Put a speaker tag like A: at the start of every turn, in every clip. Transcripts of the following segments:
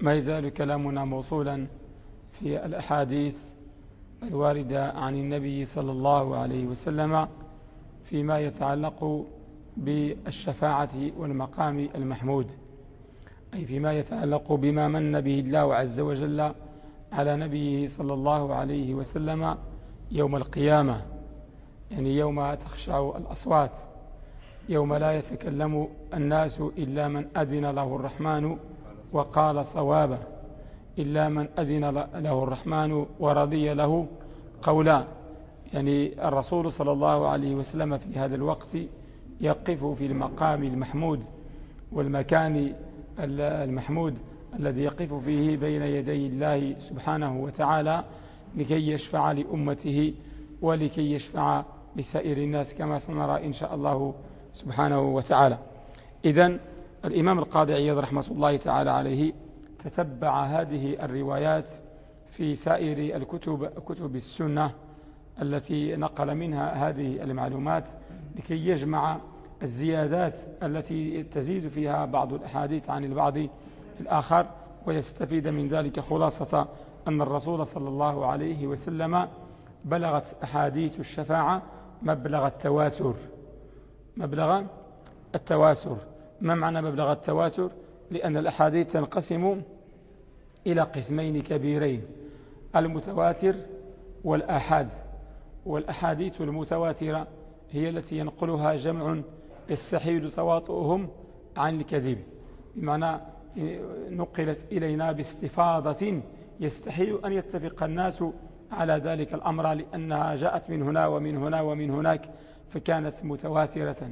A: ما يزال كلامنا موصولا في الأحاديث الواردة عن النبي صلى الله عليه وسلم فيما يتعلق بالشفاعة والمقام المحمود أي فيما يتعلق بما من به الله عز وجل على نبيه صلى الله عليه وسلم يوم القيامة يعني يوم تخشع الأصوات يوم لا يتكلم الناس إلا من أذن له الرحمن وقال صوابا إلا من أذن له الرحمن ورضي له قولا. يعني الرسول صلى الله عليه وسلم في هذا الوقت يقف في المقام المحمود والمكان المحمود الذي يقف فيه بين يدي الله سبحانه وتعالى لكي يشفع لأمته ولكي يشفع لسائر الناس كما سنرى إن شاء الله سبحانه وتعالى. إذن الإمام القاضي عياض رحمة الله تعالى عليه تتبع هذه الروايات في سائر الكتب كتب السنة التي نقل منها هذه المعلومات لكي يجمع الزيادات التي تزيد فيها بعض الأحاديث عن البعض الآخر ويستفيد من ذلك خلاصة أن الرسول صلى الله عليه وسلم بلغت أحاديث الشفاعة مبلغ التواتر مبلغ التواتر. ما معنى مبلغ التواتر؟ لأن الأحاديث تنقسم إلى قسمين كبيرين المتواتر والآحاد. والأحاديث المتواترة هي التي ينقلها جمع يستحيل تواطؤهم عن الكذب. بمعنى نقلت إلينا باستفاضة يستحيل أن يتفق الناس على ذلك الأمر لأنها جاءت من هنا ومن هنا ومن هناك فكانت متواترة.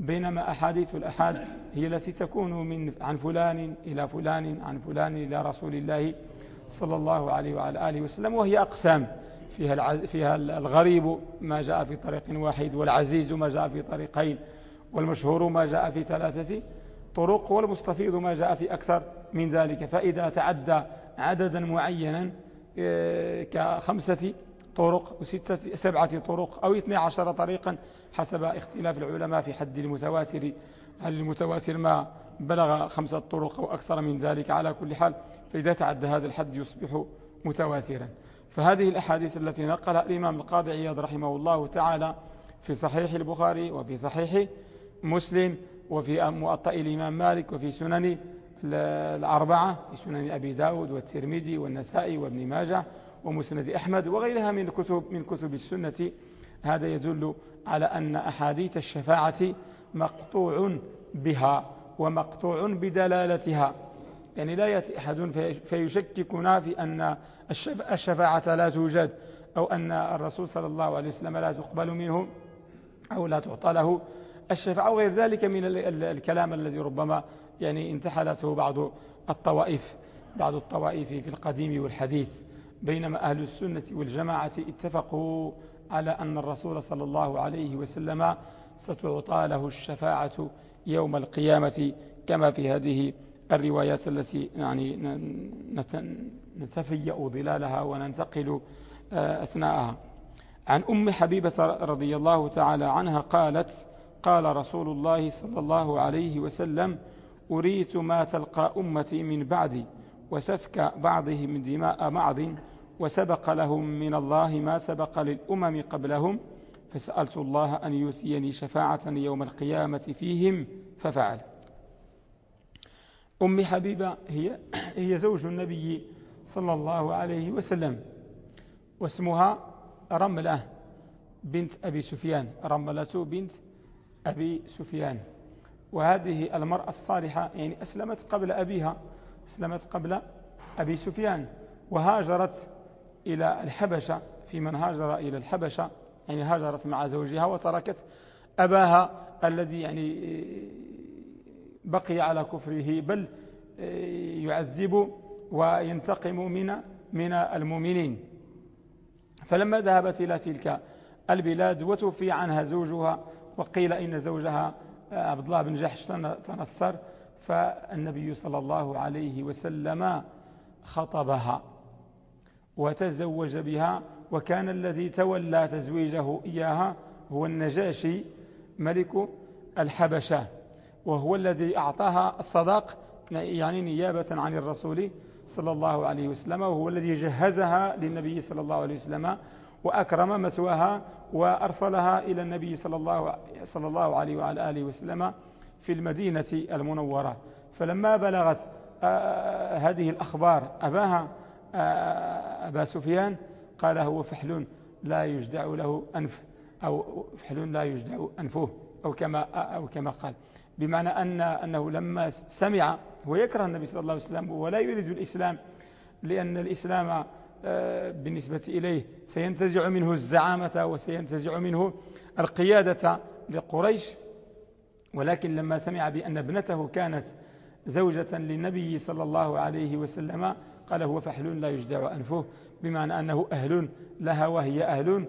A: بينما أحاديث الأحاد هي التي تكون من عن فلان إلى فلان عن فلان إلى رسول الله صلى الله عليه وعلى آله وسلم وهي أقسام. فيها, العز فيها الغريب ما جاء في طريق واحد والعزيز ما جاء في طريقين والمشهور ما جاء في ثلاثة طرق والمستفيض ما جاء في أكثر من ذلك. فإذا تعدى عددا معينا آه، كخمسة طرق وستة سبعة طرق أو اثنى عشر طريقا حسب اختلاف العلماء في حد المتواتر. هل المتواتر ما بلغ خمسة طرق أو أكثر من ذلك؟ على كل حال فإذا تعدى هذا الحد يصبح متواترا. فهذه الأحاديث التي نقلها الإمام القاضي عياض رحمه الله تعالى في صحيح البخاري وفي صحيح مسلم وفي مؤطأ الإمام مالك وفي سنن الأربعة في سنن أبي داود والترمذي والنسائي وابن ماجه. ومسند أحمد وغيرها من كتب من كتب السنة. هذا يدل على أن أحاديث الشفاعة مقطوع بها ومقطوع بدلالتها. يعني لا يأتي أحد فيشككنا في أن الشفاعة لا توجد أو أن الرسول صلى الله عليه وسلم لا تقبل منه أو لا تعطى له الشفاعة وغير ذلك من الكلام الذي ربما يعني انتحلته بعض الطوائف بعض الطوائف في القديم والحديث. بينما أهل السنة والجماعة اتفقوا على أن الرسول صلى الله عليه وسلم ستعطى له الشفاعة يوم القيامة كما في هذه الروايات التي يعني نتفيأ ظلالها وننتقل آه، أثناءها. عن أم حبيبة رضي الله تعالى عنها قالت قال رسول الله صلى الله عليه وسلم أريت ما تلقى أمتي من بعدي وسفك بعضهم دماء بعض وسبق لهم من الله ما سبق للأمم قبلهم فسألت الله أن يؤتيني شفاعة يوم القيامة فيهم ففعل. أم حبيبة هي, هي زوج النبي صلى الله عليه وسلم واسمها رملة بنت أبي سفيان رملة بنت أبي سفيان. وهذه المرأة الصالحة يعني أسلمت قبل أبيها أسلمت قبل أبي سفيان وهاجرت إلى الحبشة في من هاجر إلى الحبشة يعني هاجرت مع زوجها وتركت أباها الذي يعني بقي على كفره بل يعذب وينتقم من من المؤمنين. فلما ذهبت إلى تلك البلاد وتوفي عنها زوجها وقيل إن زوجها عبد الله بن جحش تنصر فالنبي صلى الله عليه وسلم خطبها. وتزوج بها وكان الذي تولى تزويجه إياها هو النجاشي ملك الحبشة وهو الذي أعطاها الصداق يعني نيابة عن الرسول صلى الله عليه وسلم وهو الذي جهزها للنبي صلى الله عليه وسلم وأكرم مثواها وأرسلها إلى النبي صلى الله, صلى الله عليه وعلى آله وسلم في المدينة المنورة. فلما بلغت هذه الأخبار أباها أبا سفيان قال هو فحل لا يجدع له أنف أو فحل لا يجدع أنفه أو كما, أو كما قال. بمعنى أن أنه لما سمع هو يكره النبي صلى الله عليه وسلم ولا يريد الإسلام لأن الإسلام آه، بالنسبة إليه سينتزع منه الزعامة وسينتزع منه القيادة لقريش. ولكن لما سمع بأن ابنته كانت زوجة للنبي صلى الله عليه وسلم قال هو فحل لا يجدع أنفه بمعنى أنه أهل لها وهي أهل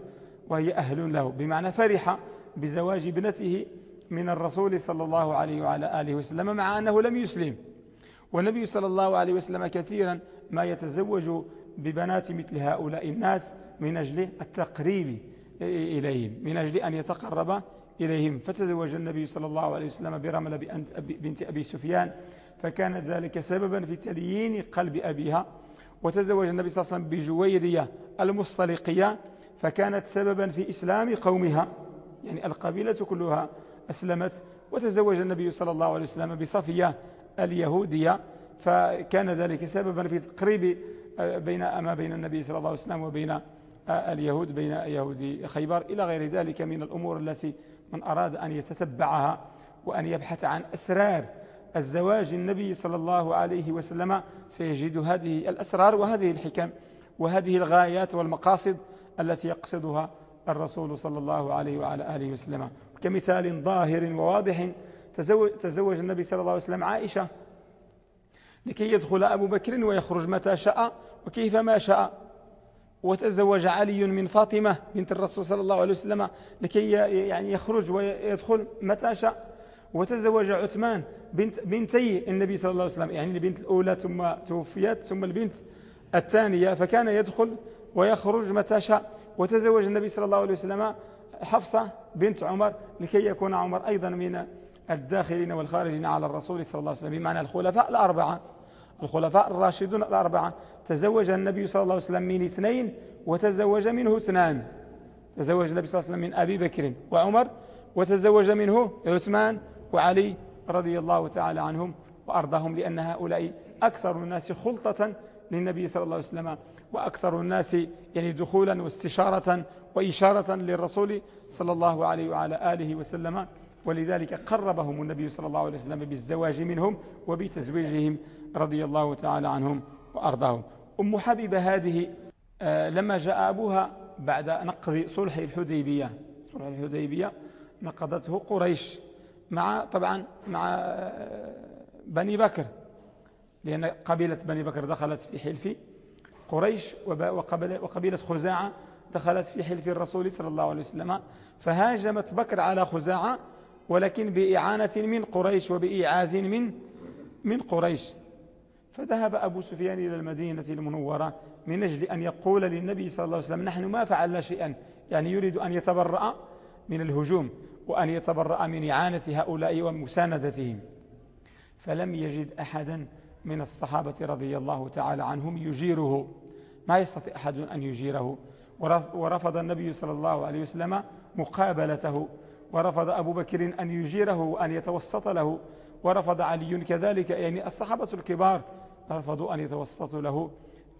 A: وهي أهل له بمعنى فرح بزواج ابنته من الرسول صلى الله عليه وعلى آله وسلم مع أنه لم يسلم. والنبي صلى الله عليه وسلم كثيرا ما يتزوج ببنات مثل هؤلاء الناس من أجل التقريب إليهم من أجل أن يتقرب إليهم. فتزوج النبي صلى الله عليه وسلم برملة بنت أبي سفيان فكان ذلك سببا في تليين قلب أبيها. وتزوج النبي صلى الله عليه وسلم بجويرية المصطلقية فكانت سببا في إسلام قومها. يعني القبيلة كلها أسلمت. وتزوج النبي صلى الله عليه وسلم بصفية اليهودية فكان ذلك سببا في تقريب آه، بين ما بين النبي صلى الله عليه وسلم وبين آه، اليهود بين يهود خيبر. إلى غير ذلك من الأمور التي من أراد أن يتتبعها وأن يبحث عن أسرار الزواج النبي صلى الله عليه وسلم سيجد هذه الأسرار وهذه الحكم وهذه الغايات والمقاصد التي يقصدها الرسول صلى الله عليه وعلى آله وسلم. كمثال ظاهر وواضح تزوج النبي صلى الله عليه وسلم عائشة لكي يدخل أبو بكر ويخرج متى شاء وكيفما شاء. وتزوج علي من فاطمة بنت الرسول صلى الله عليه وسلم لكي يعني يخرج ويدخل متى شاء. وتزوج عثمان بنت بنتي النبي صلى الله عليه وسلم يعني البنت الأولى ثم توفيت ثم البنت الثانية فكان يدخل ويخرج متى شاء. وتزوج النبي صلى الله عليه وسلم حفصة بنت عمر لكي يكون عمر أيضا من الداخلين والخارجين على الرسول صلى الله عليه وسلم بمعنى الخلفاء الأربعة. الخلفاء الراشدون الأربعة. تزوج النبي صلى الله عليه وسلم من اثنين وتزوج منه اثنان. تزوج النبي صلى الله عليه وسلم من أبي بكر وعمر وتزوج منه عثمان وعلي رضي الله تعالى عنهم وأرضاهم لأن هؤلاء أكثر الناس خلطة للنبي صلى الله عليه وسلم وأكثر الناس يعني دخولا واستشارة وإشارة للرسول صلى الله عليه وعلى آله وسلم. ولذلك قربهم النبي صلى الله عليه وسلم بالزواج منهم وبتزويجهم رضي الله تعالى عنهم وأرضاهم. أم حبيبة هذه آه، لما جاء أبوها بعد نقض صلح الحديبية صلح الحديبية نقضته قريش. مع طبعا مع آه، بني بكر لأن قبيلة بني بكر دخلت في حلف قريش وقبيلة خزاعة دخلت في حلف الرسول صلى الله عليه وسلم فهاجمت بكر على خزاعة ولكن بإعانة من قريش وبإعاز من من قريش. فذهب أبو سفيان إلى المدينة المنورة من أجل أن يقول للنبي صلى الله عليه وسلم نحن ما فعلنا شيئا. يعني يريد أن يتبرأ من الهجوم. وأن يتبرأ من إعانة هؤلاء ومساندتهم. فلم يجد أحدا من الصحابة رضي الله تعالى عنهم يجيره. ما يستطيع أحد أن يجيره. ورفض النبي صلى الله عليه وسلم مقابلته. ورفض أبو بكر أن يجيره وأن يتوسط له. ورفض علي كذلك. يعني الصحابة الكبار رفضوا أن يتوسطوا له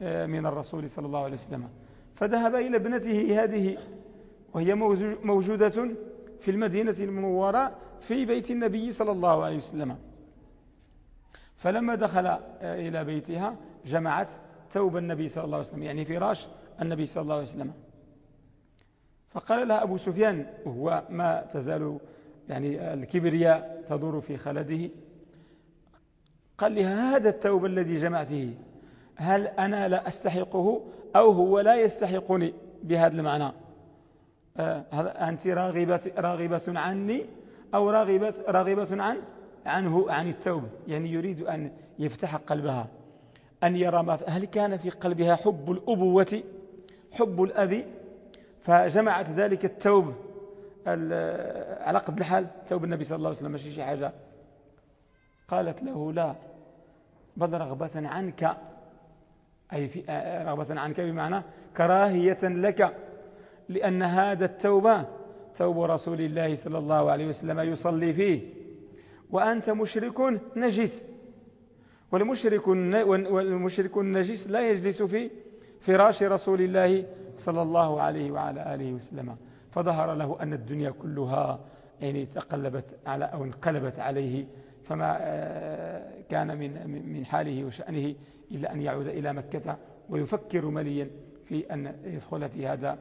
A: آه، من الرسول صلى الله عليه وسلم. فذهب إلى ابنته هذه وهي موجودة في المدينة المنورة في بيت النبي صلى الله عليه وسلم. فلما دخل إلى بيتها جمعت ثوب النبي صلى الله عليه وسلم يعني فراش النبي صلى الله عليه وسلم. فقال لها أبو سفيان وهو ما تزال يعني الكبرياء تدور في خلده قال لي هذا التوب الذي جمعته هل أنا لا أستحقه أو هو لا يستحقني بهذا المعنى؟ أنت راغبة, راغبة عني أو راغبة, راغبة عن عنه عن التوب يعني يريد أن يفتح قلبها أن يرى ما هل كان في قلبها حب الأبوة؟ حب الأب. فجمعت ذلك التوب على قد الحال. توب النبي صلى الله عليه وسلم ماشي شي حاجة. قالت له لا بل رغبة عنك. أي في رغبة عنك بمعنى كراهية لك. لأن هذا التوبة توب رسول الله صلى الله عليه وسلم يصلي فيه. وأنت مشرك نجس. والمشرك والمشرك النجس لا يجلس في فراش رسول الله صلى الله عليه وعلى آله وسلم. فظهر له أن الدنيا كلها يعني تقلبت على أو انقلبت عليه. فما آه، كان من من حاله وشأنه إلا أن يعود إلى مكة ويفكر مليا في أن يدخل في هذا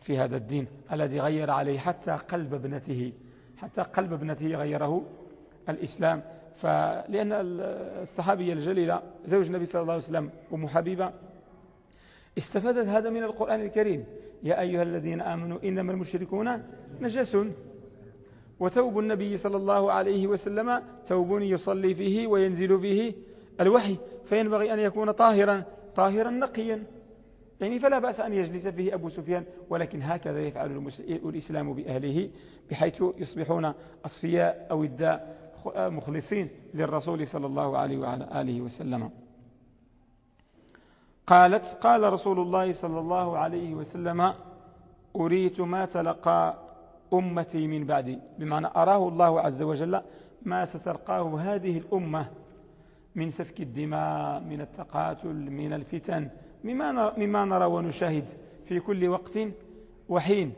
A: في هذا الدين الذي غير عليه حتى قلب ابنته حتى قلب ابنته غيره الإسلام. فلأن الصحابية الجليلة زوج النبي صلى الله عليه وسلم أم حبيبة استفادت هذا من القرآن الكريم. يا أيها الذين آمنوا إنما المشركون نجس. وتوب النبي صلى الله عليه وسلم توب يصلي فيه وينزل فيه الوحي فينبغي أن يكون طاهرا طاهرا نقيا. يعني فلا بأس أن يجلس فيه أبو سفيان ولكن هكذا يفعل الإسلام بأهله بحيث يصبحون أصفياء أو الداء مخلصين للرسول صلى الله عليه وعلى آله وسلم. قالت قال رسول الله صلى الله عليه وسلم أريت ما تلقى أمتي من بعدي. بمعنى أراه الله عز وجل ما ستلقاه هذه الأمة من سفك الدماء من التقاتل من الفتن. مما مما نرى ونشاهد في كل وقت وحين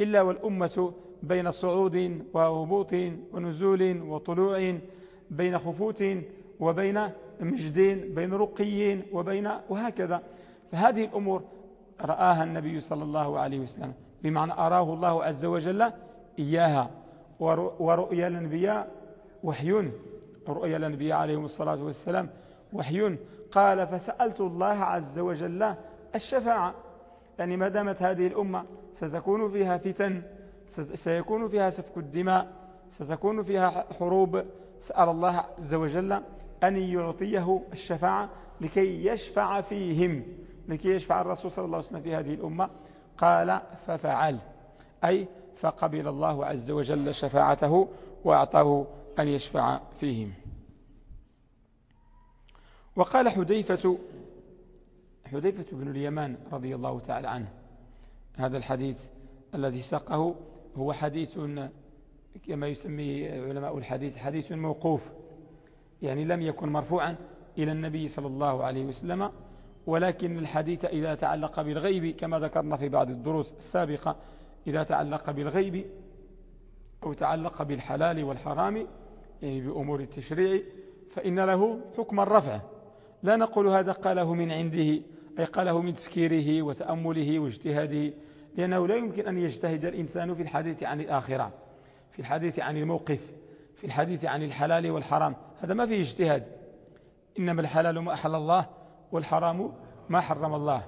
A: إلا والأمة بين صعود وهبوط ونزول وطلوع بين خفوت وبين مجد بين رقي وبين وهكذا. فهذه الأمور رآها النبي صلى الله عليه وسلم بمعنى أراه الله عز وجل إياها. ورؤيا الأنبياء وحي. رؤيا الأنبياء عليهم الصلاة والسلام وحي. قال فسألت الله عز وجل الشفاعة. يعني ما دامت هذه الأمة ستكون فيها فتن سيكون فيها سفك الدماء ستكون فيها حروب سأل الله عز وجل أن يعطيه الشفاعة لكي يشفع فيهم لكي يشفع الرسول صلى الله عليه وسلم في هذه الأمة. قال ففعل أي فقبل الله عز وجل شفاعته وأعطاه أن يشفع فيهم. وقال حذيفة حذيفة بن اليمان رضي الله تعالى عنه هذا الحديث الذي ساقه هو حديث كما يسميه علماء الحديث حديث موقوف يعني لم يكن مرفوعا إلى النبي صلى الله عليه وسلم ولكن الحديث إذا تعلق بالغيب كما ذكرنا في بعض الدروس السابقة إذا تعلق بالغيب أو تعلق بالحلال والحرام يعني بأمور التشريع فإن له حكم الرفع. لا نقول هذا قاله من عنده أي قاله من تفكيره وتأمله واجتهاده لأنه لا يمكن أن يجتهد الإنسان في الحديث عن الآخرة في الحديث عن الموقف في الحديث عن الحلال والحرام هذا ما فيه اجتهاد. إنما الحلال ما أحل الله والحرام ما حرم الله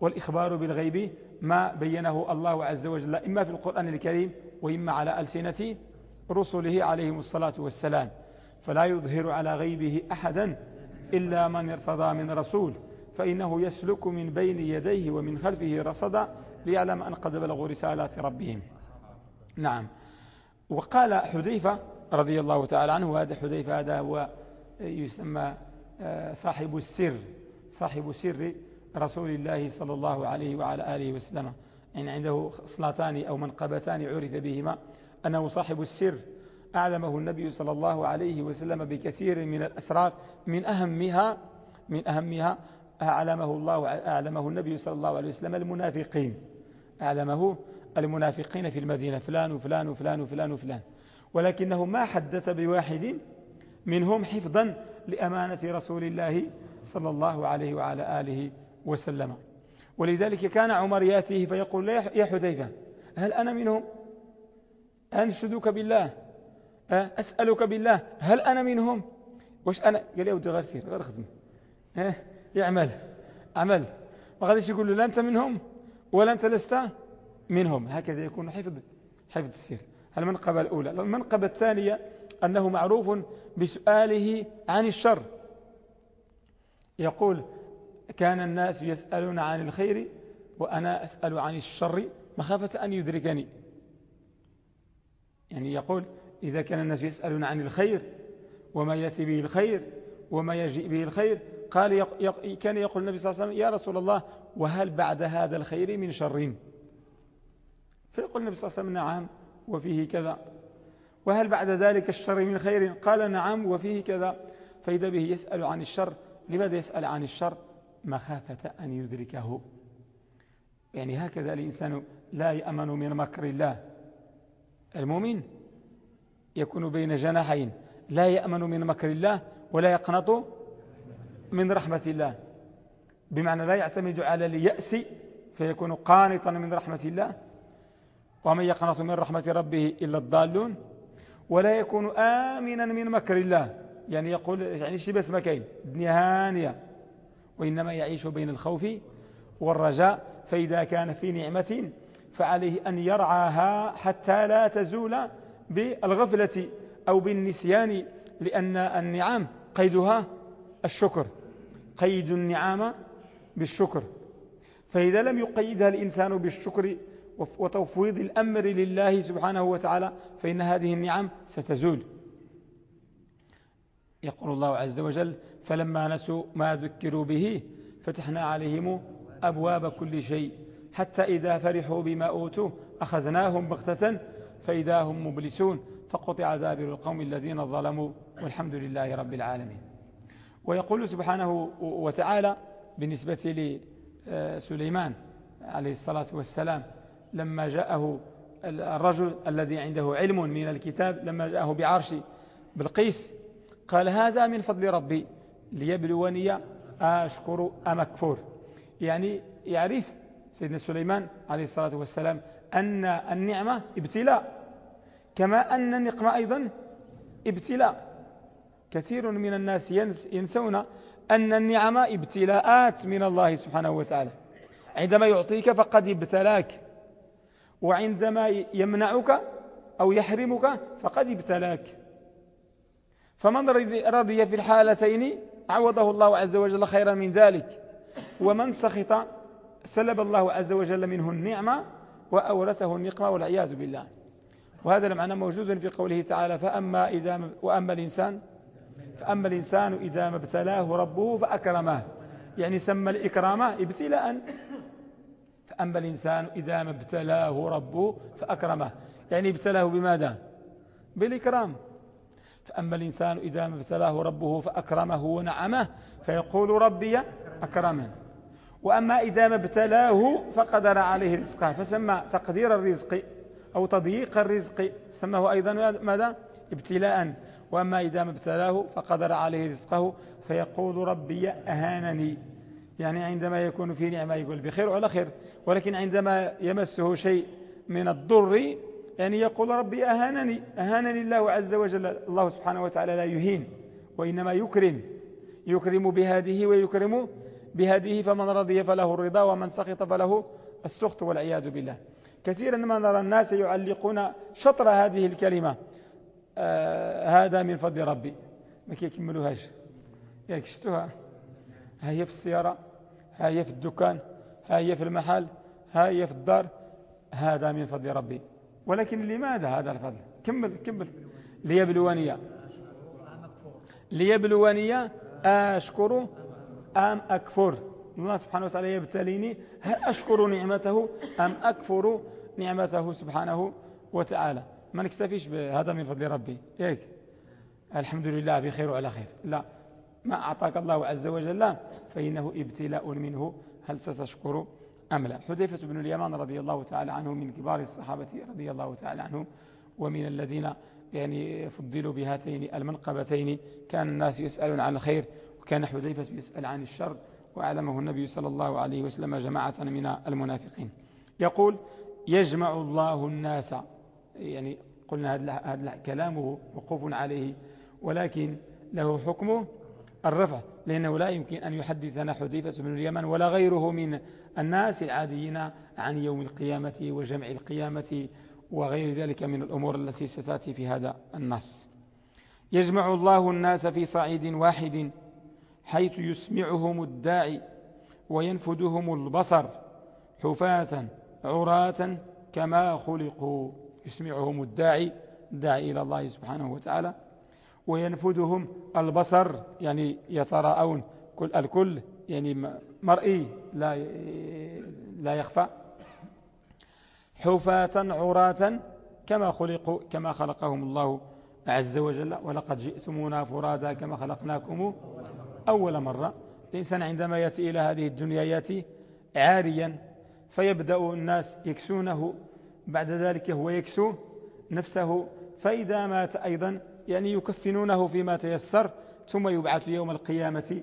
A: والإخبار بالغيب ما بينه الله عز وجل إما في القرآن الكريم وإما على ألسنة رسله عليهم الصلاة والسلام فلا يظهر على غيبه أحدا إلا من ارتضى من رسول فإنه يسلك من بين يديه ومن خلفه رصدا ليعلم أن قد بلغوا رسالات ربهم. نعم. وقال حذيفة رضي الله تعالى عنه وهذا حذيفة هذا هو يسمى آه، صاحب السر صاحب سر رسول الله صلى الله عليه وعلى آله وسلم. يعني عنده صلاتان أو منقبتان عرف بهما أنه صاحب السر. أعلمه النبي صلى الله عليه وسلم بكثير من الأسرار من أهمها من أهمها أعلمه الله أعلمه النبي صلى الله عليه وسلم المنافقين. أعلمه المنافقين في المدينة فلان وفلان وفلان وفلان وفلان. ولكنه ما حدث بواحد منهم حفظا لأمانة رسول الله صلى الله عليه وعلى آله وسلم. ولذلك كان عمر يأتيه فيقول يا حذيفة هل أنا منهم؟ أنشدك بالله. أسألك بالله هل أنا منهم؟ واش أنا؟ قال لي ودي غير سير غير خدم آه يعمل عمل. ما غاديش يقول له لا أنت منهم ولا أنت لست منهم. هكذا يكون حفظ حفظ السير. المنقبة الأولى. المنقبة الثانية أنه معروف بسؤاله عن الشر. يقول كان الناس يسألون عن الخير وأنا أسأل عن الشر مخافة أن يدركني. يعني يقول إذا كان الناس يسألون عن الخير وما يأتي به الخير وما يجيء به الخير قال يق... كان يقول النبي صلى الله عليه وسلم يا رسول الله وهل بعد هذا الخير من شر فيقول النبي صلى الله عليه وسلم نعم وفيه كذا. وهل بعد ذلك الشر من خير؟ قال نعم وفيه كذا. فإذا به يسأل عن الشر لماذا يسأل عن الشر؟ مخافة أن يدركه. يعني هكذا الإنسان لا يأمن من مكر الله. المؤمن يكون بين جناحين لا يأمن من مكر الله ولا يقنط من رحمة الله. بمعنى لا يعتمد على اليأس فيكون قانطا من رحمة الله. ومن يقنط من رحمة ربه إلا الضالون. ولا يكون آمنا من مكر الله. يعني يقول يعني شي بس مكين الدنيا هانية. وإنما يعيش بين الخوف والرجاء. فإذا كان في نعمة فعليه أن يرعاها حتى لا تزول بالغفلة أو بالنسيان لأن النعم قيدها الشكر. قيد النعام بالشكر. فإذا لم يقيدها الإنسان بالشكر وتفويض الأمر لله سبحانه وتعالى فإن هذه النعم ستزول. يقول الله عز وجل فلما نسوا ما ذكروا به فتحنا عليهم أبواب كل شيء حتى إذا فرحوا بما أوتوا أخذناهم بغتة فإذا هم مبلسون فقطع دابر القوم الذين ظلموا والحمد لله رب العالمين. ويقول سبحانه وتعالى بالنسبة لسليمان عليه الصلاة والسلام لما جاءه الرجل الذي عنده علم من الكتاب لما جاءه بعرش بالقيس قال هذا من فضل ربي ليبلوني أشكر أم أكفر. يعني يعرف سيدنا سليمان عليه الصلاة والسلام أن النعمة ابتلاء. كما أن النقمة أيضا ابتلاء. كثير من الناس ينسون أن النعمة ابتلاءات من الله سبحانه وتعالى. عندما يعطيك فقد ابتلاك وعندما يمنعك أو يحرمك فقد ابتلاك. فمن رضي في الحالتين عوضه الله عز وجل خيرا من ذلك. ومن سخط سلب الله عز وجل منه النعمة وأورثه النقمة والعياذ بالله. وهذا المعنى موجود في قوله تعالى فأما إذا وأما الإنسان فأما الإنسان إذا ما ابتلاه ربه فأكرمه. يعني سمى الإكرام ابتلاء. فأما الإنسان إذا ما ابتلاه ربه فأكرمه. يعني ابتلاه بماذا؟ بالإكرام. فأما الإنسان إذا ما ابتلاه ربه فأكرمه ونعمه فيقول ربي أكرمن وأما إذا ما ابتلاه فقدر عليه رزقه فسمى تقدير الرزق أو تضييق الرزق. سماه أيضا ماذا؟ ابتلاء. وأما إذا ما ابتلاه فقدر عليه رزقه فيقول ربي أهانني. يعني عندما يكون في نعمة يقول بخير وعلى خير ولكن عندما يمسه شيء من الضر يعني يقول ربي أهانني. أهانني الله عز وجل. الله سبحانه وتعالى لا يهين وإنما يكرم. يكرم بهذه ويكرم بهذه فمن رضي فله الرضا ومن سخط فله السخط والعياذ بالله. كثيرا ما نرى الناس يعلقون شطر هذه الكلمة. آه هذا من فضل ربي. ما كيكملوهاش ياك شفتوها ها هي في السيارة. ها هي في الدكان. ها هي في المحل. ها هي في الدار. هذا من فضل ربي. ولكن لماذا هذا الفضل؟ كمل كمل. ليبلوني. ليبلوني. أشكر أم أكفر؟ الله سبحانه وتعالى يبتليني. هل أشكر نعمته أم أكفر نعمته سبحانه وتعالى. ما نكتفيش بهذا من فضل ربي. ياك الحمد لله بخير وعلى خير. لا. ما أعطاك الله عز وجل فإنه ابتلاء منه. هل ستشكر أم لا؟ حذيفة بن اليمان رضي الله تعالى عنه من كبار الصحابة رضي الله تعالى عنهم ومن الذين يعني فضلوا بهاتين المنقبتين. كان الناس يسألون عن الخير وكان حذيفة يسأل عن الشر وأعلمه النبي صلى الله عليه وسلم جماعة من المنافقين. يقول يجمع الله الناس. يعني قلنا هذا كلامه وقوف عليه ولكن له حكم الرفع لأنه لا يمكن أن يحدثنا حذيفة بن اليمن ولا غيره من الناس العاديين عن يوم القيامة وجمع القيامة وغير ذلك من الأمور التي ستأتي في هذا النص. يجمع الله الناس في صعيد واحد حيث يسمعهم الداعي وينفدهم البصر حفاة عراة كما خلقوا. يسمعهم الداعي الداعي إلى الله سبحانه وتعالى. وينفدهم البصر يعني يتراءون. كل الكل يعني مرئي لا لا يخفى. حفاة عراة كما خلقوا كما خلقهم الله عز وجل. ولقد جئتمونا فرادا كما خلقناكم أول مرة. الإنسان عندما يأتي إلى هذه الدنيا يأتي عاريا. فيبدأ الناس يكسونه بعد ذلك هو يكسو نفسه. فإذا مات أيضا يعني يكفنونه فيما تيسر ثم يبعث يوم القيامة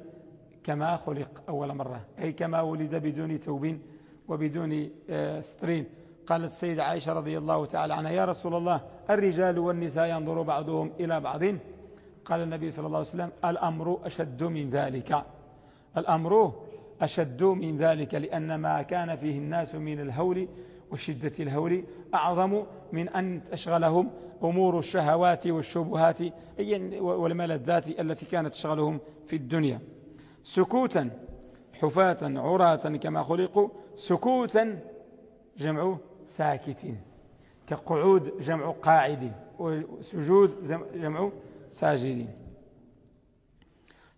A: كما خلق أول مرة أي كما ولد بدون توب وبدون آه، سترين قالت السيدة عائشة رضي الله تعالى عنها يا رسول الله الرجال والنساء ينظر بعضهم إلى بعض. قال النبي صلى الله عليه وسلم الأمر أشد من ذلك. الأمر أشد من ذلك لأن ما كان فيه الناس من الهول وشدة الهول أعظم من أن تشغلهم أمور الشهوات والشبهات والملذات التي كانت تشغلهم في الدنيا. سكوتا حفاة عراة كما خلقوا سكوتا جمع ساكت كقعود جمع قاعد وسجود جمع ساجد.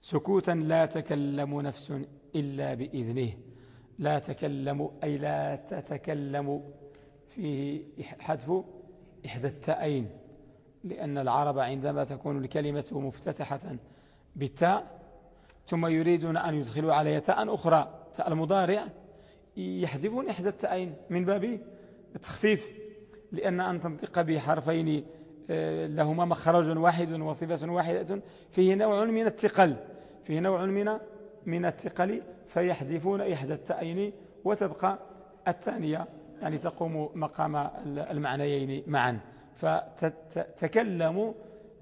A: سكوتا لا تكلم نفس إلا بإذنه. لا تكلم أي لا تتكلم. فيه حذف إحدى التاءين لأن العرب عندما تكون الكلمة مفتتحة بالتاء ثم يريدون أن يدخلوا عليها تاء أخرى تاء المضارع يحذفون إحدى التأين من باب التخفيف لأن أن تنطق بحرفين آه، لهما مخرج واحد وصفة واحدة فيه نوع من الثقل فيه نوع من من الثقل فيحذفون إحدى التأين وتبقى الثانية يعني تقوم مقام المعنيين معا. فتتكلم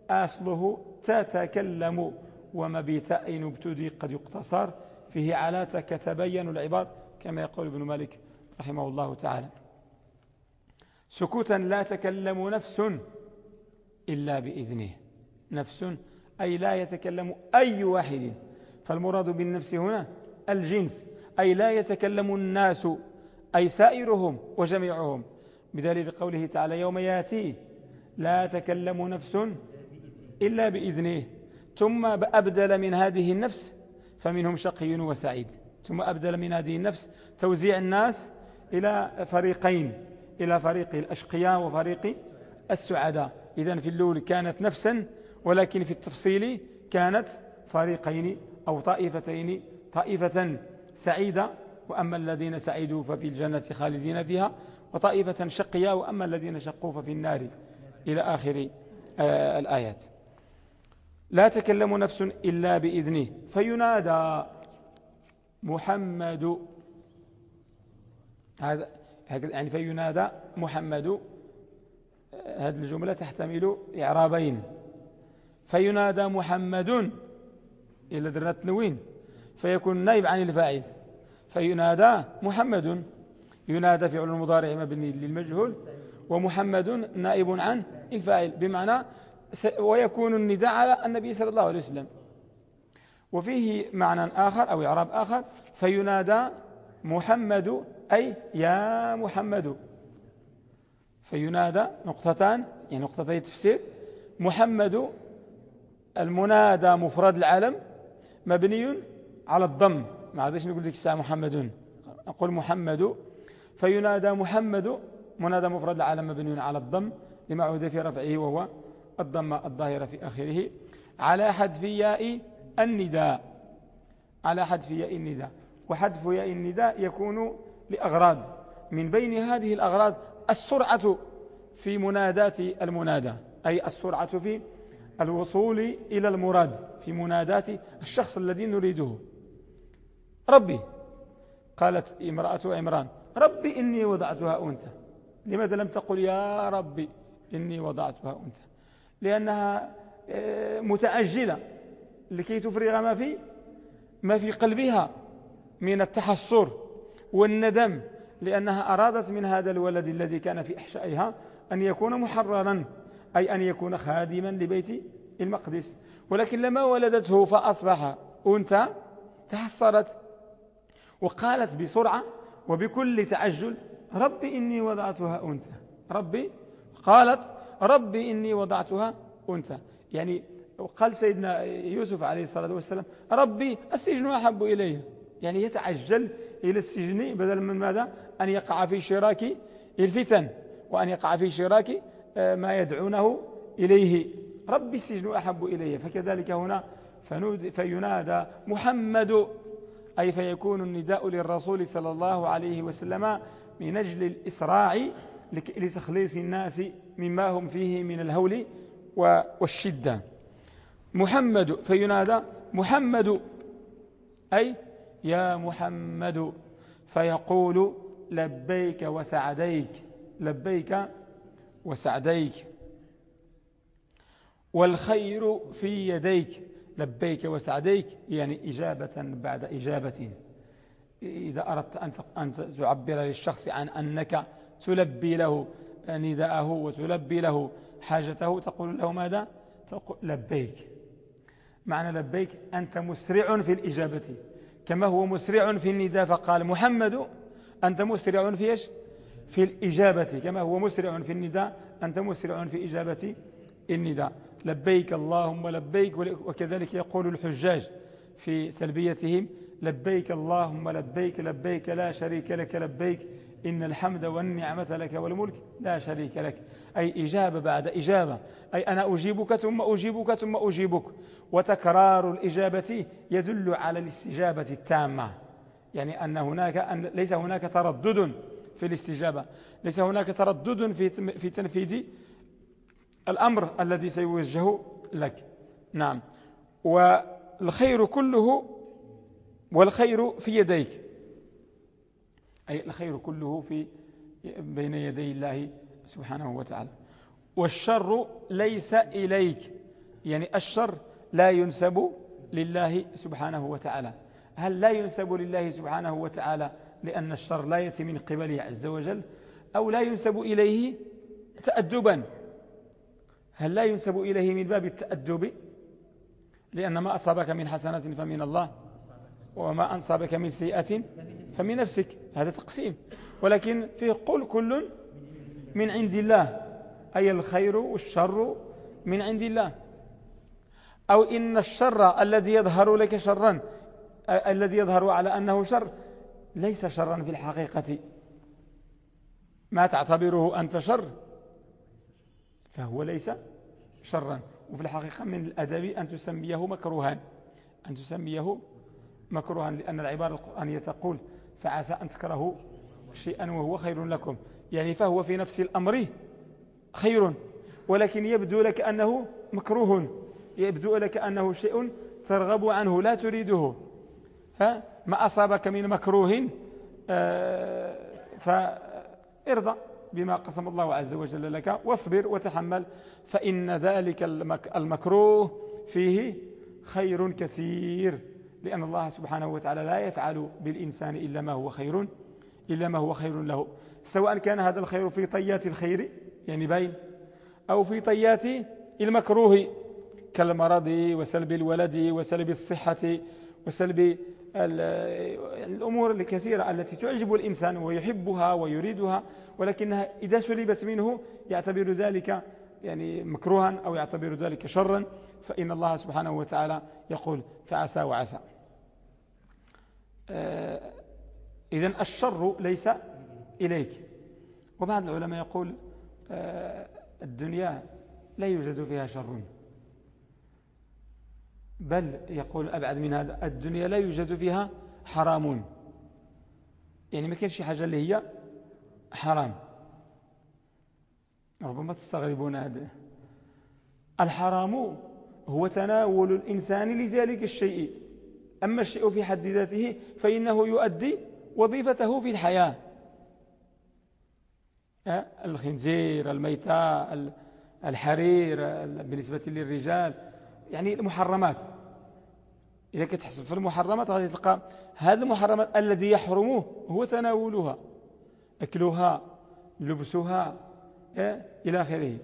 A: أصله تتكلم وما بتاء ابتدي قد يقتصر. فيه على تتبين العبار كما يقول ابن مالك رحمه الله تعالى. سكوتا لا تكلم نفس إلا بإذنه. نفس أي لا يتكلم أي واحد. فالمراد بالنفس هنا الجنس أي لا يتكلم الناس أي سائرهم وجميعهم. بدليل قوله تعالى يوم يأتي لا تكلم نفس إلا بإذنه ثم أبدل من هذه النفس فمنهم شقي وسعيد. ثم أبدل من هذه النفس توزيع الناس إلى فريقين إلى فريق الأشقياء وفريق السعداء. إذا في اللول كانت نفسا ولكن في التفصيل كانت فريقين أو طائفتين طائفة سعيدة وأما الذين سعيدوا ففي الجنة خالدين فيها وطائفة شقيا وأما الذين شقوا ففي النار. إلى آخر آه الآيات. لا تكلم نفس إلا بإذنه. فينادى محمد. هذا يعني فينادى محمد. هذه الجملة تحتمل إعرابين. فينادى محمد. إلى درنا التنوين فيكون نائب عن الفاعل. فينادى محمد. ينادى فعل المضارع مبني للمجهول. ومحمد نائب عن الفاعل. بمعنى ويكون النداء على النبي صلى الله عليه وسلم. وفيه معنى آخر أو إعراب آخر. فينادى محمد. أي يا محمد. فينادى نقطتان يعني نقطتي تفسير. محمد المنادى مفرد العالم. مبني على الضم. ما عادش نقول ذيك الساعة محمد أقول محمد فينادى محمد. منادى مفرد العالم مبني على الضم لما عود في رفعه وهو الضم الظاهرة في آخره. على حذف ياء النداء. على حذف ياء النداء. وحذف ياء النداء يكون لأغراض. من بين هذه الأغراض السرعة في منادات المنادى. أي السرعة في الوصول إلى المراد في منادات الشخص الذي نريده. ربي قالت امرأة عمران ربي إني وضعتها أنت لماذا لم تقل يا ربي إني وضعتها أنت لأنها آه، متعجلة لكي تفرغ ما في ما في قلبها من التحسر والندم لأنها أرادت من هذا الولد الذي كان في أحشائها أن يكون محررا. أي أن يكون خادما لبيت المقدس. ولكن لما ولدته فأصبح أنثى تحسرت وقالت بسرعة وبكل تعجل ربي إني وضعتها أنثى. ربي قالت ربي إني وضعتها أنثى. يعني قال سيدنا يوسف عليه الصلاة والسلام ربي السجن أحب إلي يعني يتعجل إلى السجن بدلا من ماذا؟ أن يقع في شراك الفتن وأن يقع في شراك ما يدعونه إليه. ربي السجن أحب إلي فكذلك هنا فينادى محمد أي فيكون النداء للرسول صلى الله عليه وسلم من أجل الإسراع لتخليص الناس مما هم فيه من الهول والشدة. محمد فينادى محمد أي يا محمد فيقول لبيك وسعديك. لبيك وسعديك. والخير في يديك. لبيك وسعديك. يعني إجابة بعد إجابة. إذا أردت أن تعبر للشخص عن أنك تلبي له نداءه وتلبي له حاجته تقول له ماذا؟ تقول لبيك. معنى لبيك أنت مسرع في الإجابة. كما هو مسرع في النداء فقال محمد أنت مسرع في إيش؟ في الإجابة كما هو مسرع في النداء أنت مسرع في إجابة النداء. لبيك اللهم لبيك وكذلك يقول الحجاج في سلبيتهم لبيك اللهم لبيك لبيك لا شريك لك لبيك إن الحمد والنعمة لك والملك لا شريك لك. أي إجابة بعد إجابة. أي أنا أجيبك ثم أجيبك ثم أجيبك. وتكرار الإجابة يدل على الاستجابة التامة. يعني أن هناك أن ليس هناك تردد في الاستجابة. ليس هناك تردد في في تنفيذ الأمر الذي سيوجه لك. نعم. والخير كله والخير في يديك. أي الخير كله في بين يدي الله سبحانه وتعالى. والشر ليس إليك. يعني الشر لا ينسب لله سبحانه وتعالى. هل لا ينسب لله سبحانه وتعالى لأن الشر لا يأتي من قبله عز وجل أو لا ينسب إليه تأدبا. هل لا ينسب إليه من باب التأدب؟ لأن ما أصابك من حسنة فمن الله وما أنصابك من سيئة فمن نفسك. هذا تقسيم. ولكن فيه قل كل من عند الله أي الخير والشر من عند الله. أو إن الشر الذي يظهر لك شرا الذي يظهر على أنه شر ليس شرا في الحقيقة. ما تعتبره أنت شر فهو ليس شرا. وفي الحقيقة من الأدب أن تسميه مكروها أن تسميه مكروها لأن العبارة القرآنية تقول فعسى أن تكرهوا شيئا وهو خير لكم. يعني فهو في نفس الأمر خير ولكن يبدو لك أنه مكروه يبدو لك أنه شيء ترغب عنه لا تريده. ما أصابك من مكروه آه فارضى بما قسم الله عز وجل لك واصبر وتحمل فإن ذلك المكروه فيه خير كثير لأن الله سبحانه وتعالى لا يفعل بالإنسان إلا ما هو خير إلا ما هو خير له. سواء كان هذا الخير في طيات الخير يعني باين أو في طيات المكروه كالمرض وسلب الولد وسلب الصحة وسلب الأمور الكثيرة التي تعجب الإنسان ويحبها ويريدها ولكنها إذا سلبت منه يعتبر ذلك يعني مكروها أو يعتبر ذلك شرا فإن الله سبحانه وتعالى يقول فعسى وعسى. آه، إذن الشر ليس إليك. وبعض العلماء يقول آه، الدنيا لا يوجد فيها شر. بل يقول أبعد من هذا الدنيا لا يوجد فيها حرام يعني ما كانش حاجة اللي هي حرام. ربما تستغربون هذا. الحرام هو تناول الإنسان لذلك الشيء. أما الشيء في حد ذاته فإنه يؤدي وظيفته في الحياة. الخنزير الميتاء الحرير بالنسبة للرجال. يعني المحرمات. إذا كتحسب في المحرمات غادي تلقى هذا المحرمات الذي يحرمه هو تناولها أكلها لبسها إيه؟ إلى آخره.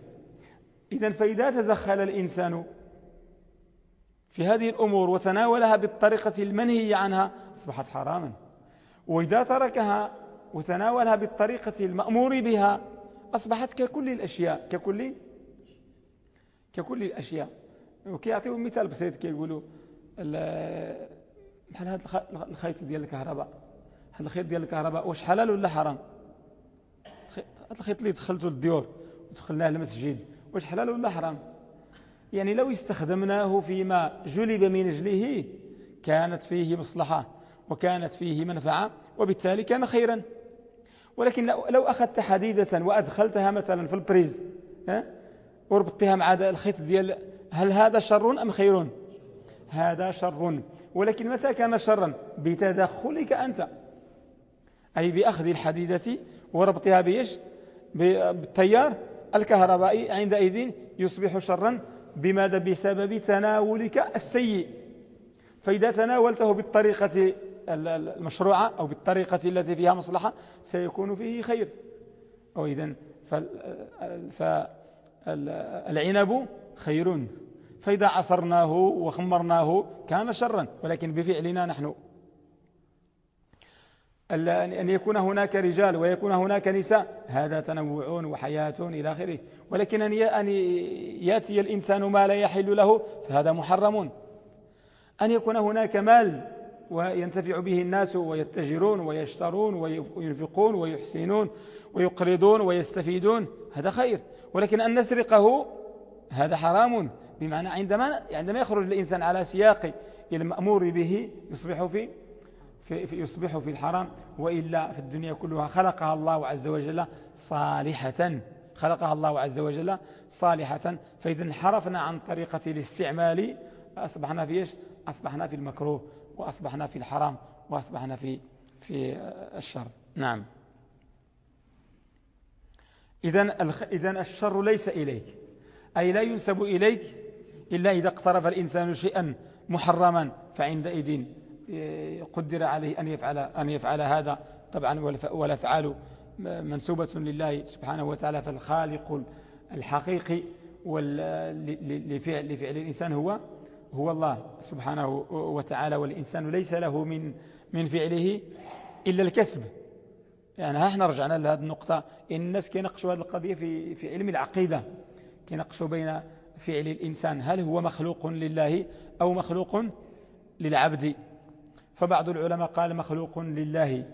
A: إذا فإذا تدخل الإنسان في هذه الأمور وتناولها بالطريقة المنهي عنها أصبحت حراما. وإذا تركها وتناولها بالطريقة المأمور بها أصبحت ككل الأشياء ككل ككل الأشياء. وكيعطيو مثال بسيط كيقولوا بحال هذا الخيط ديال الكهرباء هذا الخيط ديال الكهرباء واش حلال ولا حرام؟ هذا الخيط اللي دخلته للديور ودخلناه للمسجد واش حلال ولا حرام؟ يعني لو استخدمناه فيما جلب من أجله كانت فيه مصلحة وكانت فيه منفعة وبالتالي كان خيرا. ولكن لو أخذت حديدة وأدخلتها مثلا في البريز وربطتها مع الخيط ديال هل هذا شر أم خير؟ هذا شر. ولكن متى كان شرا؟ بتدخلك أنت. أي بأخذ الحديدة وربطها بإيش؟ بالتيار الكهربائي. عندئذ يصبح شرا. بماذا؟ بسبب تناولك السيء. فإذا تناولته بالطريقة المشروعة أو بالطريقة التي فيها مصلحة سيكون فيه خير. أو إذن فالعنب خير. فإذا عصرناه وخمرناه كان شرا ولكن بفعلنا نحن. أن يكون هناك رجال ويكون هناك نساء هذا تنوع وحياة إلى آخره. ولكن أن يأتي الإنسان ما لا يحل له فهذا محرم. أن يكون هناك مال وينتفع به الناس ويتجرون ويشترون وينفقون ويحسنون ويقرضون ويستفيدون هذا خير. ولكن أن نسرقه هذا حرام. بمعنى عندما عندما يخرج الإنسان على سياق المأمور به يصبح في في, يصبح في الحرام وإلا في الدنيا كلها خلقها الله عز وجل صالحة. خلقها الله عز وجل صالحة. فإذا انحرفنا عن طريقة الاستعمال أصبحنا في إيش؟ أصبحنا في المكروه وأصبحنا في الحرام وأصبحنا في في الشر. نعم. إذا إذا الشر ليس إليك. أي لا ينسب إليك إلا إذا اقترف الإنسان شيئا محرما فعندئذ قدر عليه أن يفعل, أن يفعل هذا. طبعا والأفعال منسوبة لله سبحانه وتعالى فالخالق الحقيقي لفعل, لفعل الإنسان هو هو الله سبحانه وتعالى والإنسان ليس له من من فعله إلا الكسب. يعني ها إحنا رجعنا لهذه النقطة. الناس كيناقشوا هذه القضية في في علم العقيدة. كيناقشوا بين فعل الإنسان هل هو مخلوق لله أو مخلوق للعبد؟ فبعض العلماء قال مخلوق لله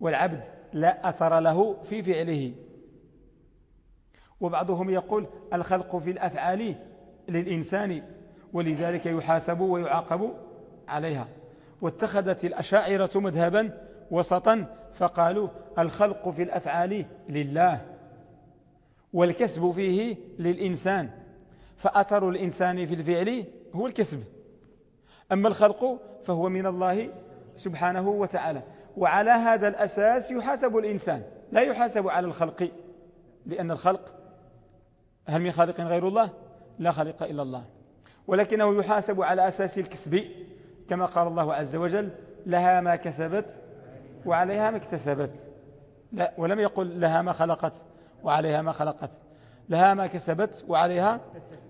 A: والعبد لا أثر له في فعله. وبعضهم يقول الخلق في الأفعال للإنسان ولذلك يحاسب ويعاقب عليها. واتخذت الأشاعرة مذهبا وسطا فقالوا الخلق في الأفعال لله. والكسب فيه للإنسان فأثر الإنسان في الفعل هو الكسب. أما الخلق فهو من الله سبحانه وتعالى وعلى هذا الأساس يحاسب الإنسان لا يحاسب على الخلق لأن الخلق هل من خالق غير الله؟ لا خالق إلا الله ولكنه يحاسب على أساس الكسب. كما قال الله عز وجل لها ما كسبت وعليها ما اكتسبت لا ولم يقل لها ما خلقت وعليها ما خلقت. لها ما كسبت وعليها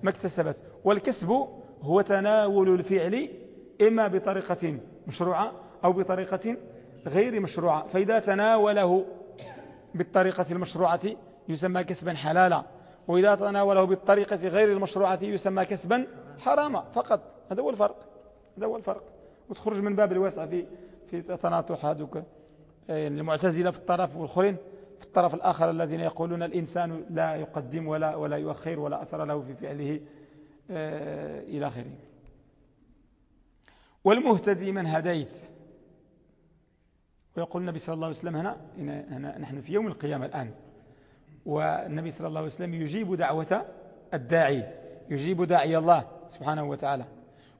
A: ما اكتسبت. والكسب هو تناول الفعل إما بطريقة مشروعة أو بطريقة غير مشروعة. فإذا تناوله بالطريقة المشروعة يسمى كسبا حلالا. وإذا تناوله بالطريقة غير المشروعة يسمى كسبا حراما. فقط. هذا هو الفرق. هذا هو الفرق. وتخرج من باب الواسع في في تناطح هذوك يعني المعتزلة في الطرف والخرين. الطرف الآخر الذين يقولون الإنسان لا يقدم ولا ولا يؤخر ولا أثر له في فعله آه، إلى آخره. والمهتدي من هديت. ويقول النبي صلى الله عليه وسلم هنا, هنا نحن في يوم القيامة الآن. والنبي صلى الله عليه وسلم يجيب دعوة الداعي يجيب داعي الله سبحانه وتعالى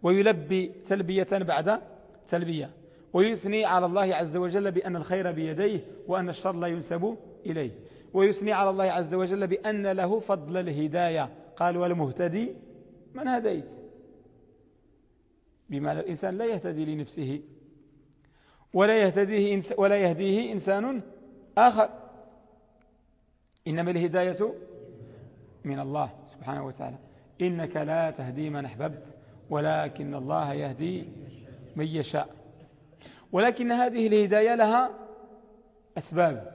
A: ويلبي تلبية بعد تلبية ويثني على الله عز وجل بأن الخير بيديه وأن الشر لا ينسب إليه. ويثني على الله عز وجل بأن له فضل الهداية. قال والمهتدي من هديت. بمعنى الإنسان لا يهتدي لنفسه ولا يهتديه, ولا يهديه إنسان آخر. إنما الهداية من الله سبحانه وتعالى. إنك لا تهدي من أحببت ولكن الله يهدي من يشاء. ولكن هذه الهداية لها أسباب.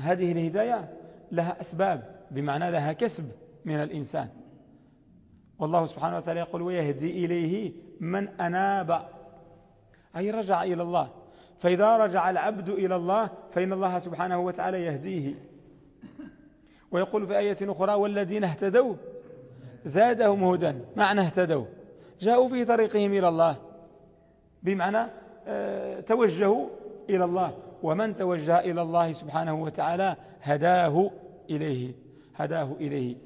A: هذه الهداية لها أسباب بمعنى لها كسب من الإنسان. والله سبحانه وتعالى يقول ويهدي إليه من أناب. أي رجع إلى الله. فإذا رجع العبد إلى الله فإن الله سبحانه وتعالى يهديه. ويقول في آية أخرى والذين اهتدوا زادهم هدى. معنى اهتدوا. جاءوا في طريقهم إلى الله. بمعنى آه، توجهوا إلى الله. ومن توجه إلى الله سبحانه وتعالى هداه إليه هداه إليه.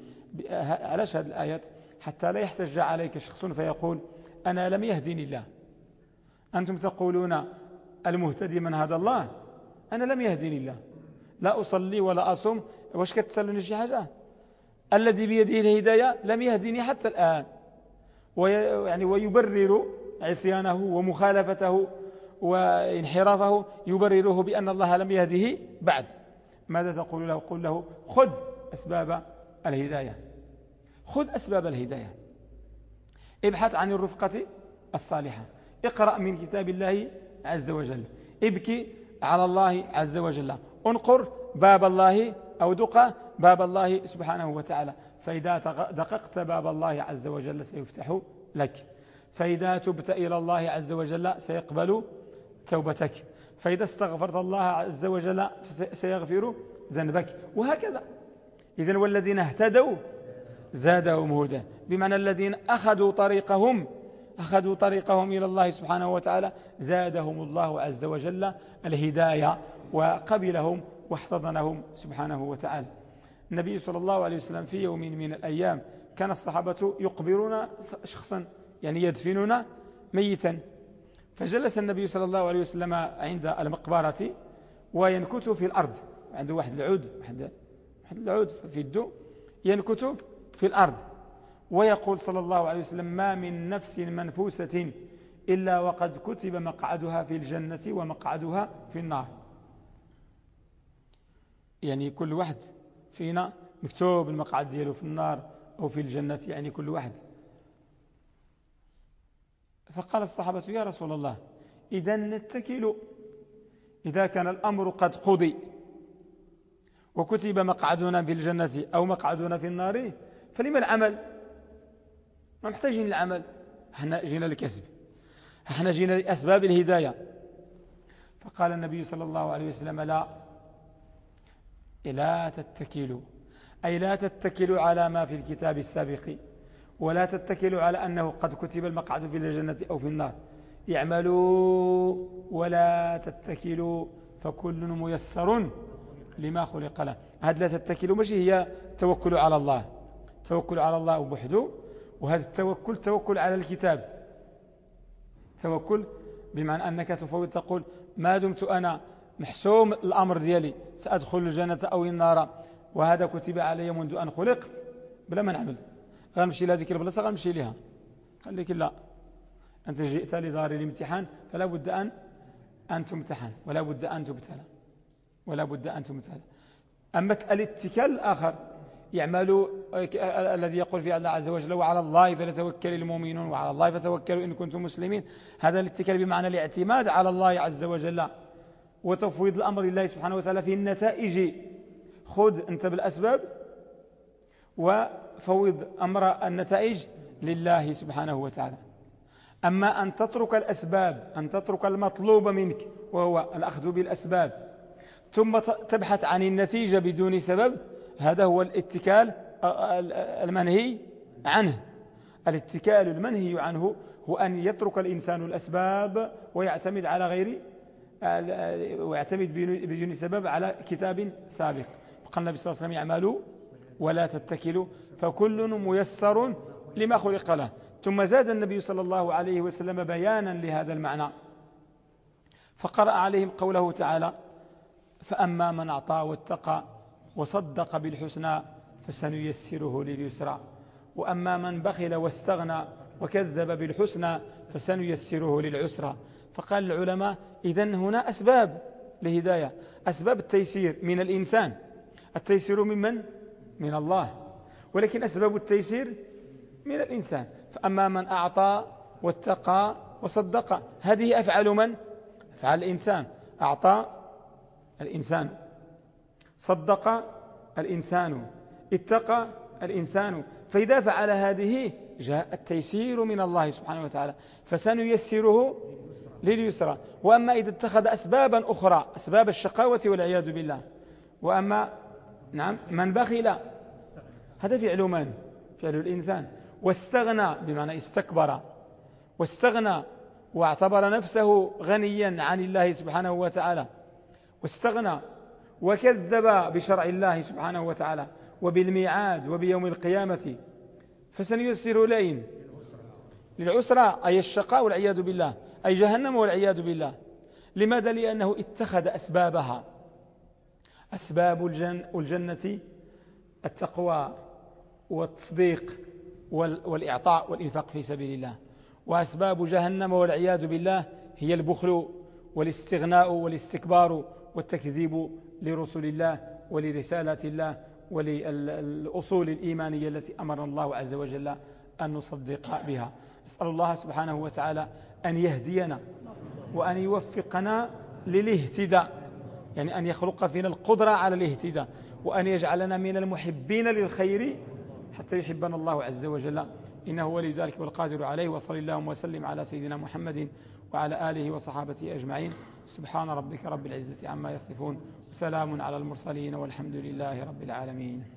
A: علاش هذه الآيات؟ حتى لا يحتج عليك شخص فيقول أنا لم يهديني الله. أنتم تقولون المهتدي من هدى الله؟ أنا لم يهديني الله. لا أصلي ولا أصوم. واش كتسألوني شي حاجة؟ الذي بيده الهداية لم يهديني حتى الآن. ويعني ويبرر عصيانه ومخالفته وانحرافه يبرره بأن الله لم يهده بعد. ماذا تقول له؟ قل له خذ أسباب الهداية. خذ أسباب الهداية. ابحث عن الرفقة الصالحة. اقرأ من كتاب الله عز وجل. ابكي على الله عز وجل. انقر باب الله أو دق باب الله سبحانه وتعالى. فإذا دققت باب الله عز وجل سيفتح لك. فإذا تبت إلى الله عز وجل سيقبل توبتك. فإذا استغفرت الله عز وجل سيغفر ذنبك. وهكذا. إذن والذين اهتدوا زادهم هدى. بمعنى الذين أخذوا طريقهم أخذوا طريقهم إلى الله سبحانه وتعالى زادهم الله عز وجل الهداية وقبلهم واحتضنهم سبحانه وتعالى. النبي صلى الله عليه وسلم في يوم من الأيام كان الصحابة يقبرون شخصا يعني يدفنون ميتا. فجلس النبي صلى الله عليه وسلم عند المقبرة وينكت في الأرض. عنده واحد العود واحد العود في الدو ينكت في الأرض. ويقول صلى الله عليه وسلم ما من نفس منفوسة إلا وقد كتب مقعدها في الجنة ومقعدها في النار. يعني كل واحد فينا مكتوب المقعد دياله في النار أو في الجنة يعني كل واحد. فقال الصحابة يا رسول الله إذا نتكل. إذا كان الأمر قد قضي وكتب مقعدنا في الجنة أو مقعدنا في النار فلما العمل؟ ما محتاجين العمل إحنا جينا للكسب. إحنا جينا لأسباب الهداية. فقال النبي صلى الله عليه وسلم لا. لا تتكلوا. أي لا تتكلوا على ما في الكتاب السابق. ولا تتكلوا على أنه قد كتب المقعد في الجنة أو في النار. اعملوا ولا تتكلوا فكل ميسر لما خلق له. هذا لا تتكلوا ماشي هي التوكل على الله. توكل على الله وحده وهذا التوكل توكل على الكتاب. توكل بمعنى أنك تفوض تقول ما دمت أنا محسوم الأمر ديالي سأدخل الجنة أو النار. وهذا كتب علي منذ أن خلقت. بلا ما نعمل غنمشي لهذيك البلاصة غنمشي لها قال لك لا. أنت جئت لدار الامتحان فلا بد أن أن تمتحن ولا بد أن تبتلى. ولا بد أن تمتلى أما الاتكال الآخر يعمل الذي يقول في الله عز وجل وعلى الله فلتوكل المؤمنون وعلى الله فتوكلوا إن كنتم مسلمين. هذا الاتكال بمعنى الاعتماد على الله عز وجل وتفويض الأمر لله سبحانه وتعالى في النتائج. خذ أنت بالأسباب وفوض أمر النتائج لله سبحانه وتعالى. أما أن تترك الأسباب أن تترك المطلوب منك وهو الأخذ بالأسباب ثم تبحث عن النتيجة بدون سبب هذا هو الاتكال المنهي عنه. الاتكال المنهي عنه هو أن يترك الإنسان الأسباب ويعتمد على غير ويعتمد بدون سبب على كتاب سابق. قال النبي صلى الله عليه وسلم يعملوا ولا تتكلوا فكل ميسر لما خلق له. ثم زاد النبي صلى الله عليه وسلم بيانا لهذا المعنى. فقرأ عليهم قوله تعالى فأما من أعطى واتقى وصدق بالحسنى فسنيسره لليسرى. وأما من بخل واستغنى وكذب بالحسنى فسنيسره للعسرى. فقال العلماء إذا هنا أسباب لهداية أسباب التيسير من الإنسان. التيسير ممن؟ من الله. ولكن أسباب التيسير من الإنسان. فأما من أعطى واتقى وصدق هذه أفعال من؟ أفعال الإنسان. أعطى الإنسان. صدق الإنسان. اتقى الإنسان. فإذا فعل هذه جاء التيسير من الله سبحانه وتعالى. فسنيسره لليسرى. وأما إذا اتخذ أسبابا أخرى أسباب الشقاوة والعياذ بالله. وأما نعم من بخل هذا فعل من؟ فعل الإنسان. واستغنى بمعنى استكبر. واستغنى واعتبر نفسه غنيا عن الله سبحانه وتعالى. واستغنى وكذب بشرع الله سبحانه وتعالى. وبالميعاد وبيوم القيامة. فسنيسر لين للعسرة أي الشقاء والعياذ بالله. أي جهنم والعياذ بالله. لماذا؟ لأنه اتخذ أسبابها. أسباب الجن الجنة التقوى والتصديق والإعطاء والإنفاق في سبيل الله. وأسباب جهنم والعياذ بالله هي البخل والاستغناء والاستكبار والتكذيب لرسل الله ولرسالات الله وللأصول الإيمانية التي أمر الله عز وجل أن نصدق بها. نسأل الله سبحانه وتعالى أن يهدينا وأن يوفقنا للاهتداء. يعني أن يخلق فينا القدرة على الاهتداء وأن يجعلنا من المحبين للخير حتى يحبنا الله عز وجل. إنه ولي ذلك والقادر عليه وصل اللهم وسلم على سيدنا محمد وعلى آله وصحابته أجمعين. سبحان ربك رب العزة عما يصفون وسلام على المرسلين والحمد لله رب العالمين.